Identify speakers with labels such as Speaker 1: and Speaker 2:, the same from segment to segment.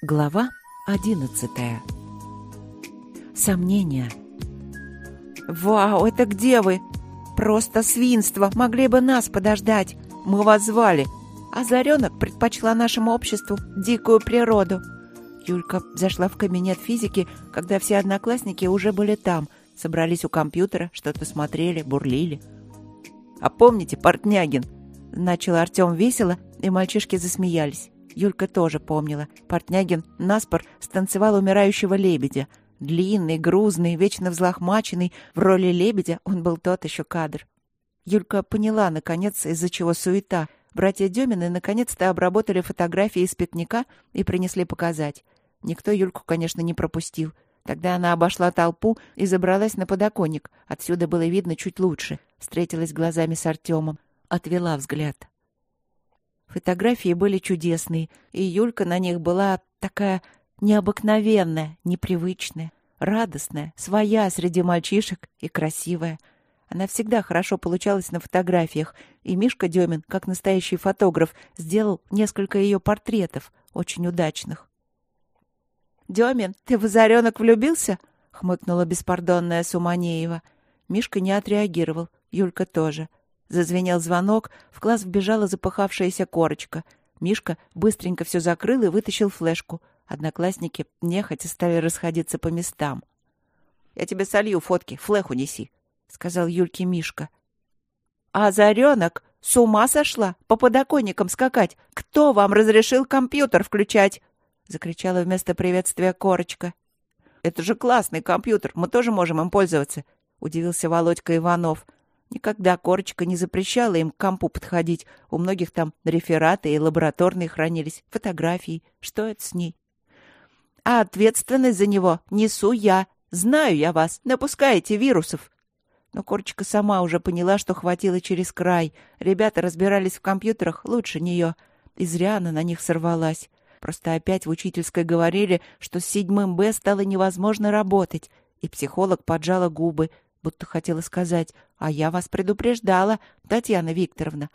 Speaker 1: Глава одиннадцатая. Сомнения. «Вау, это где вы? Просто свинство! Могли бы нас подождать! Мы вас звали!» Озаренок предпочла нашему обществу дикую природу. Юлька зашла в кабинет физики, когда все одноклассники уже были там, собрались у компьютера, что-то смотрели, бурлили. «А помните, Портнягин?» — начал Артем весело, и мальчишки засмеялись. Юлька тоже помнила. Портнягин наспор станцевал умирающего лебедя. Длинный, грузный, вечно взлохмаченный. В роли лебедя он был тот еще кадр. Юлька поняла, наконец, из-за чего суета. Братья Демины наконец-то обработали фотографии из пикника и принесли показать. Никто Юльку, конечно, не пропустил. Тогда она обошла толпу и забралась на подоконник. Отсюда было видно чуть лучше. Встретилась глазами с Артемом. Отвела взгляд. Фотографии были чудесные, и Юлька на них была такая необыкновенная, непривычная, радостная, своя среди мальчишек и красивая. Она всегда хорошо получалась на фотографиях, и Мишка Демин, как настоящий фотограф, сделал несколько ее портретов, очень удачных. «Демин, ты в озаренок влюбился?» — хмыкнула беспардонная Суманеева. Мишка не отреагировал, Юлька тоже. Зазвенел звонок, в класс вбежала запыхавшаяся корочка. Мишка быстренько все закрыл и вытащил флешку. Одноклассники нехотя стали расходиться по местам. — Я тебе солью фотки, флеху неси, — сказал Юльке Мишка. — А Заренок с ума сошла по подоконникам скакать? Кто вам разрешил компьютер включать? — закричала вместо приветствия корочка. — Это же классный компьютер, мы тоже можем им пользоваться, — удивился Володька Иванов. — Никогда Корочка не запрещала им к компу подходить. У многих там рефераты и лабораторные хранились, фотографии. Что это с ней? А ответственность за него несу я. Знаю я вас, напускаете вирусов. Но Корочка сама уже поняла, что хватило через край. Ребята разбирались в компьютерах лучше нее. И зря она на них сорвалась. Просто опять в учительской говорили, что с седьмым Б стало невозможно работать. И психолог поджала губы, будто хотела сказать «А я вас предупреждала, Татьяна Викторовна».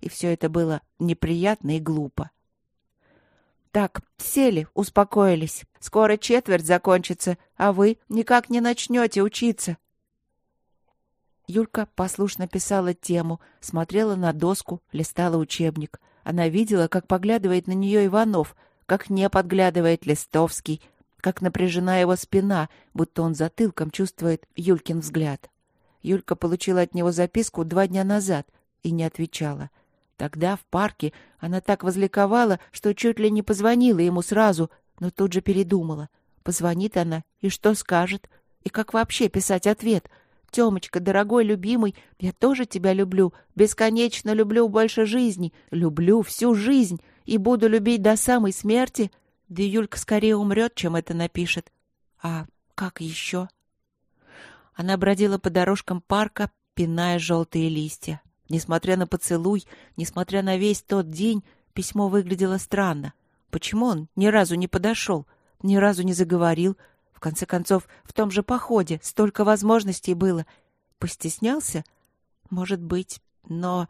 Speaker 1: И все это было неприятно и глупо. «Так, сели, успокоились. Скоро четверть закончится, а вы никак не начнете учиться». Юлька послушно писала тему, смотрела на доску, листала учебник. Она видела, как поглядывает на нее Иванов, как не подглядывает Листовский, как напряжена его спина, будто он затылком чувствует Юлькин взгляд. Юлька получила от него записку два дня назад и не отвечала. Тогда в парке она так возликовала, что чуть ли не позвонила ему сразу, но тут же передумала. Позвонит она, и что скажет? И как вообще писать ответ? «Темочка, дорогой, любимый, я тоже тебя люблю, бесконечно люблю больше жизни, люблю всю жизнь и буду любить до самой смерти», да Юлька скорее умрет, чем это напишет. А как еще? Она бродила по дорожкам парка, пиная желтые листья. Несмотря на поцелуй, несмотря на весь тот день, письмо выглядело странно. Почему он ни разу не подошел, ни разу не заговорил? В конце концов, в том же походе столько возможностей было. Постеснялся? Может быть, но...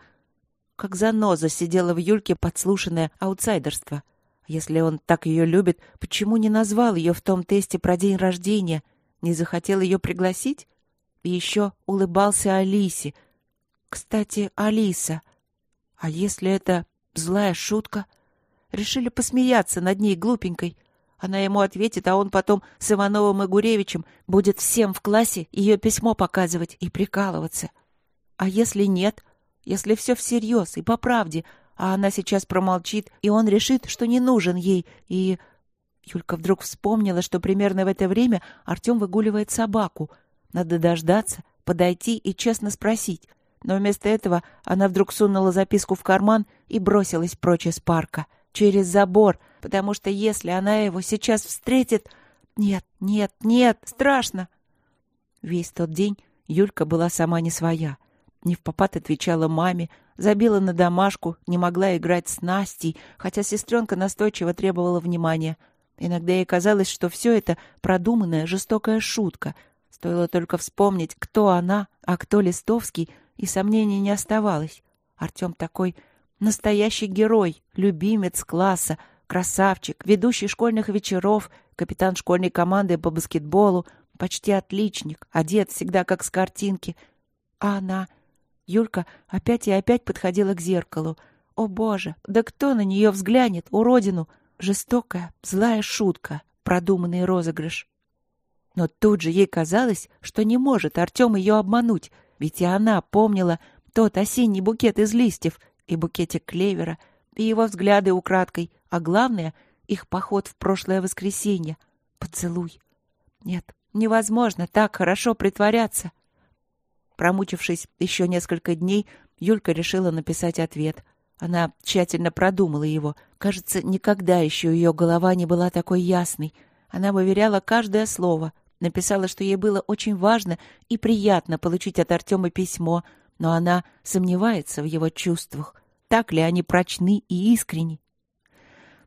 Speaker 1: Как заноза сидела в Юльке подслушанное аутсайдерство — если он так ее любит, почему не назвал ее в том тесте про день рождения? Не захотел ее пригласить? И еще улыбался Алисе. Кстати, Алиса. А если это злая шутка? Решили посмеяться над ней глупенькой. Она ему ответит, а он потом с Ивановым и Гуревичем будет всем в классе ее письмо показывать и прикалываться. А если нет? Если все всерьез и по правде, а она сейчас промолчит, и он решит, что не нужен ей, и... Юлька вдруг вспомнила, что примерно в это время Артем выгуливает собаку. Надо дождаться, подойти и честно спросить. Но вместо этого она вдруг сунула записку в карман и бросилась прочь из парка. Через забор, потому что если она его сейчас встретит... Нет, нет, нет, страшно. Весь тот день Юлька была сама не своя. Не в попад отвечала маме, забила на домашку, не могла играть с Настей, хотя сестренка настойчиво требовала внимания. Иногда ей казалось, что все это продуманная жестокая шутка. Стоило только вспомнить, кто она, а кто Листовский, и сомнений не оставалось. Артем такой настоящий герой, любимец класса, красавчик, ведущий школьных вечеров, капитан школьной команды по баскетболу, почти отличник, одет всегда как с картинки. А она... Юлька опять и опять подходила к зеркалу. О, боже, да кто на нее взглянет, уродину? Жестокая, злая шутка, продуманный розыгрыш. Но тут же ей казалось, что не может Артем ее обмануть, ведь и она помнила тот осенний букет из листьев и букетик клевера, и его взгляды украдкой, а главное — их поход в прошлое воскресенье. Поцелуй. Нет, невозможно так хорошо притворяться. Промучившись еще несколько дней, Юлька решила написать ответ. Она тщательно продумала его. Кажется, никогда еще ее голова не была такой ясной. Она выверяла каждое слово. Написала, что ей было очень важно и приятно получить от Артема письмо, но она сомневается в его чувствах. Так ли они прочны и искренни?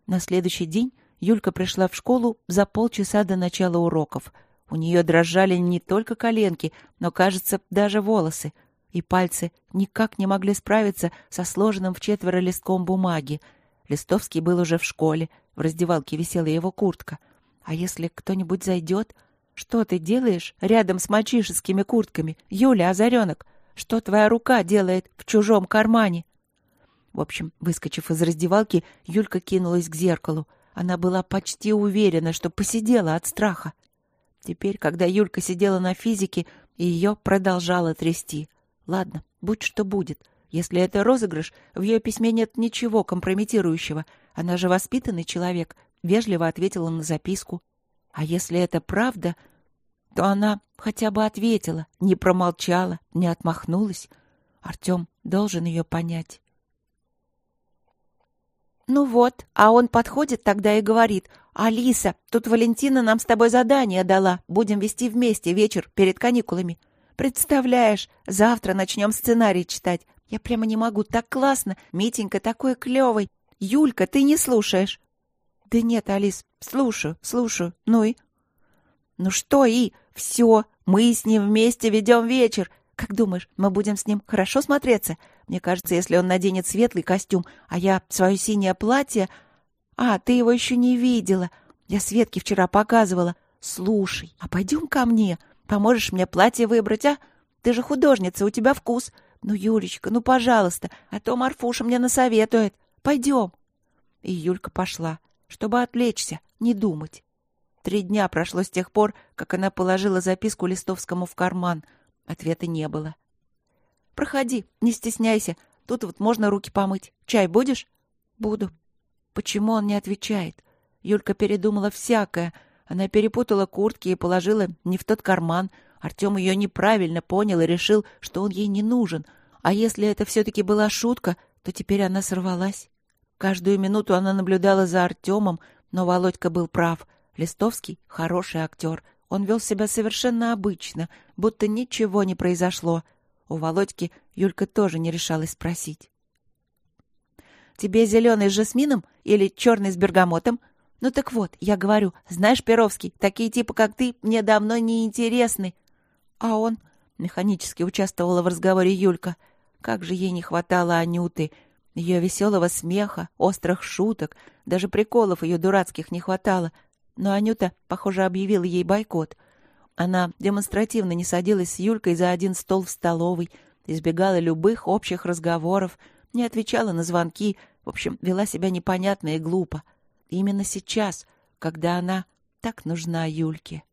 Speaker 1: На следующий день Юлька пришла в школу за полчаса до начала уроков. У нее дрожали не только коленки, но, кажется, даже волосы. И пальцы никак не могли справиться со сложенным в четверо листком бумаги. Листовский был уже в школе, в раздевалке висела его куртка. А если кто-нибудь зайдет? Что ты делаешь рядом с мальчишескими куртками? Юля, озаренок, что твоя рука делает в чужом кармане? В общем, выскочив из раздевалки, Юлька кинулась к зеркалу. Она была почти уверена, что посидела от страха. Теперь, когда Юлька сидела на физике, ее продолжало трясти. Ладно, будь что будет. Если это розыгрыш, в ее письме нет ничего компрометирующего. Она же воспитанный человек, вежливо ответила на записку. А если это правда, то она хотя бы ответила, не промолчала, не отмахнулась. Артем должен ее понять. Ну вот, а он подходит тогда и говорит, «Алиса, тут Валентина нам с тобой задание дала, будем вести вместе вечер перед каникулами. Представляешь, завтра начнем сценарий читать. Я прямо не могу, так классно, Митенька такой клевый. Юлька, ты не слушаешь?» «Да нет, Алис, слушаю, слушаю. Ну и?» «Ну что и? Все, мы с ним вместе ведем вечер. Как думаешь, мы будем с ним хорошо смотреться? Мне кажется, если он наденет светлый костюм, а я свое синее платье... А, ты его еще не видела. Я Светке вчера показывала. Слушай, а пойдем ко мне. Поможешь мне платье выбрать, а? Ты же художница, у тебя вкус. Ну, Юлечка, ну, пожалуйста, а то Марфуша мне насоветует. Пойдем. И Юлька пошла, чтобы отвлечься, не думать. Три дня прошло с тех пор, как она положила записку Листовскому в карман — Ответа не было. «Проходи, не стесняйся. Тут вот можно руки помыть. Чай будешь?» «Буду». Почему он не отвечает? Юлька передумала всякое. Она перепутала куртки и положила не в тот карман. Артем ее неправильно понял и решил, что он ей не нужен. А если это все-таки была шутка, то теперь она сорвалась. Каждую минуту она наблюдала за Артемом, но Володька был прав. Листовский — хороший актер — он вел себя совершенно обычно, будто ничего не произошло. У Володьки Юлька тоже не решалась спросить. «Тебе зеленый с жасмином или черный с бергамотом?» «Ну так вот, я говорю, знаешь, Перовский, такие типы, как ты, мне давно не интересны». «А он?» — механически участвовала в разговоре Юлька. Как же ей не хватало Анюты, ее веселого смеха, острых шуток, даже приколов ее дурацких не хватало — но Анюта, похоже, объявила ей бойкот. Она демонстративно не садилась с Юлькой за один стол в столовой, избегала любых общих разговоров, не отвечала на звонки, в общем, вела себя непонятно и глупо. Именно сейчас, когда она так нужна Юльке.